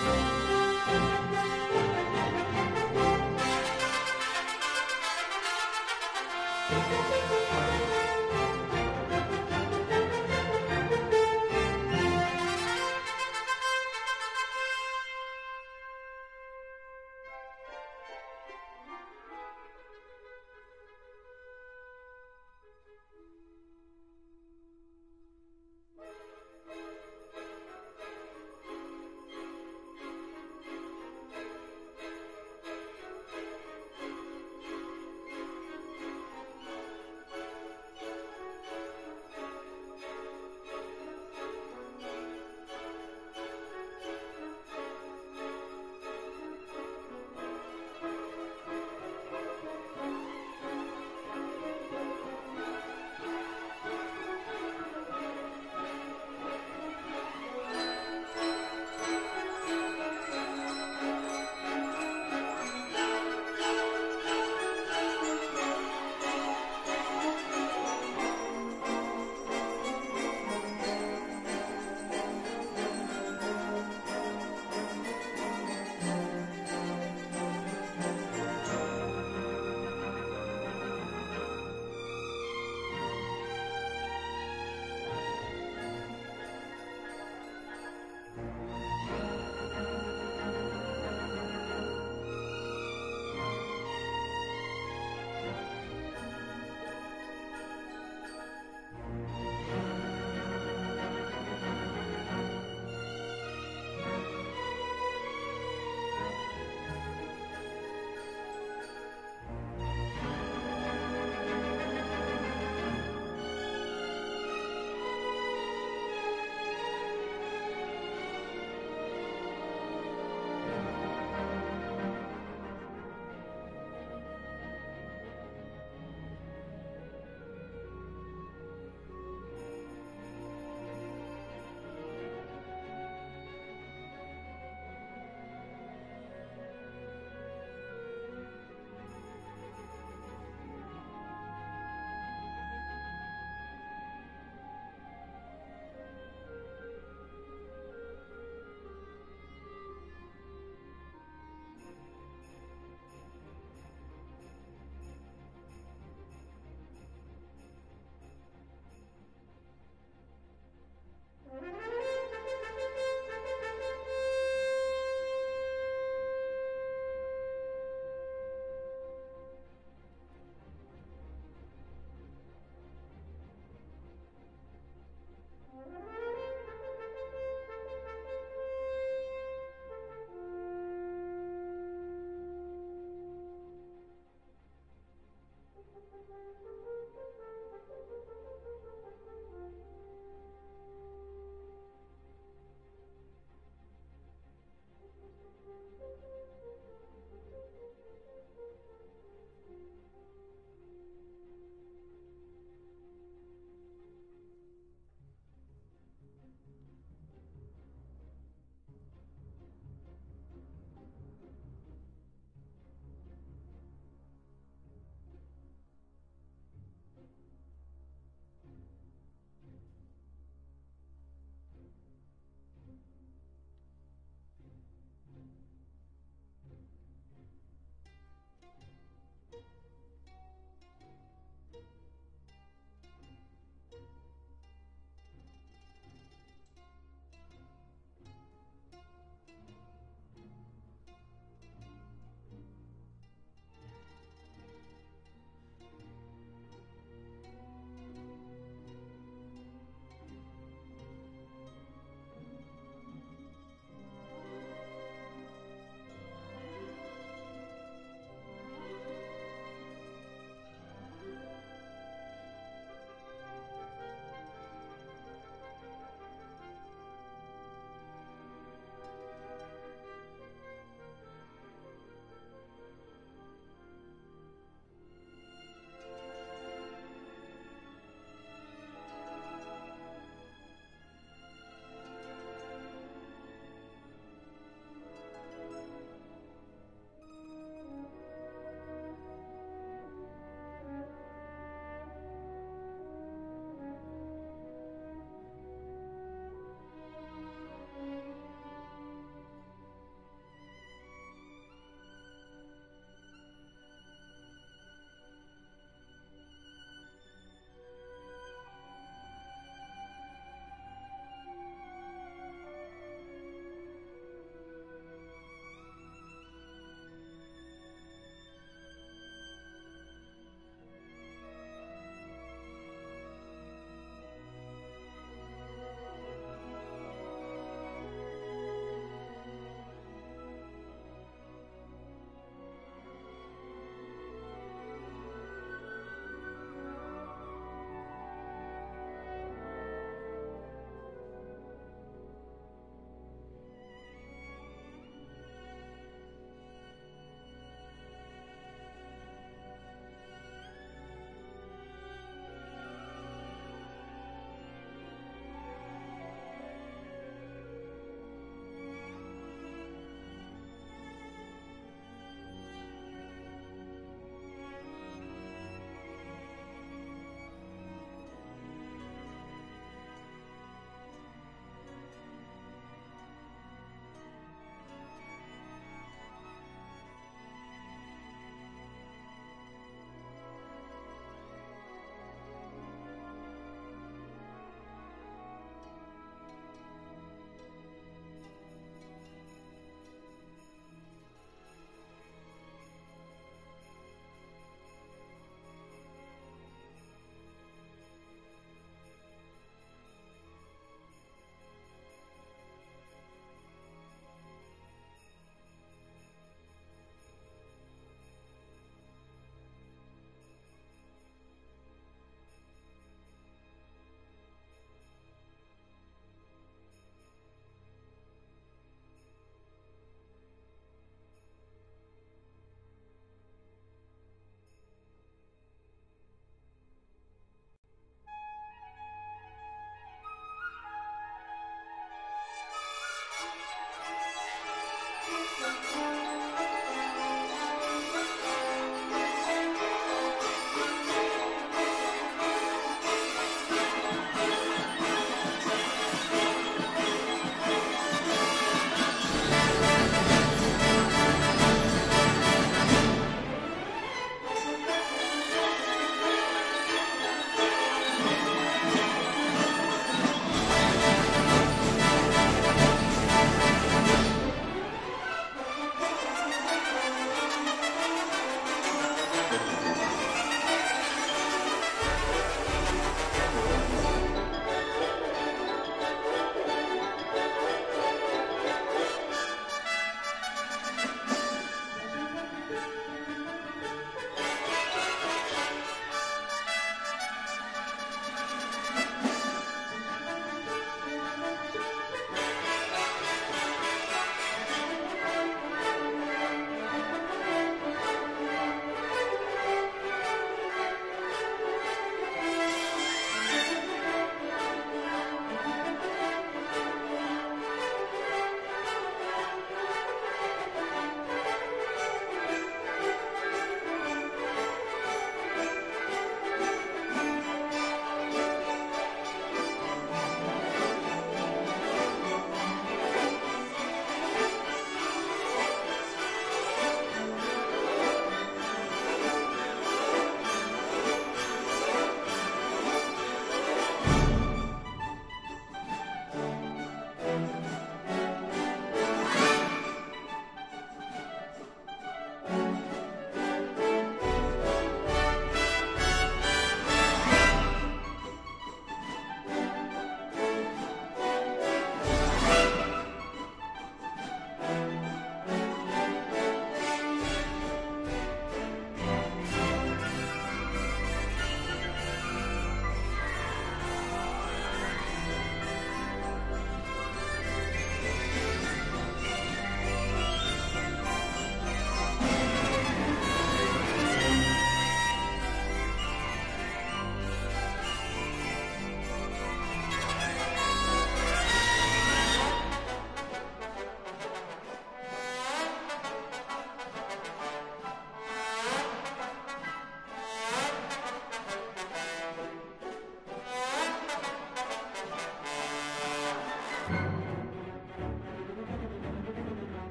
Bye.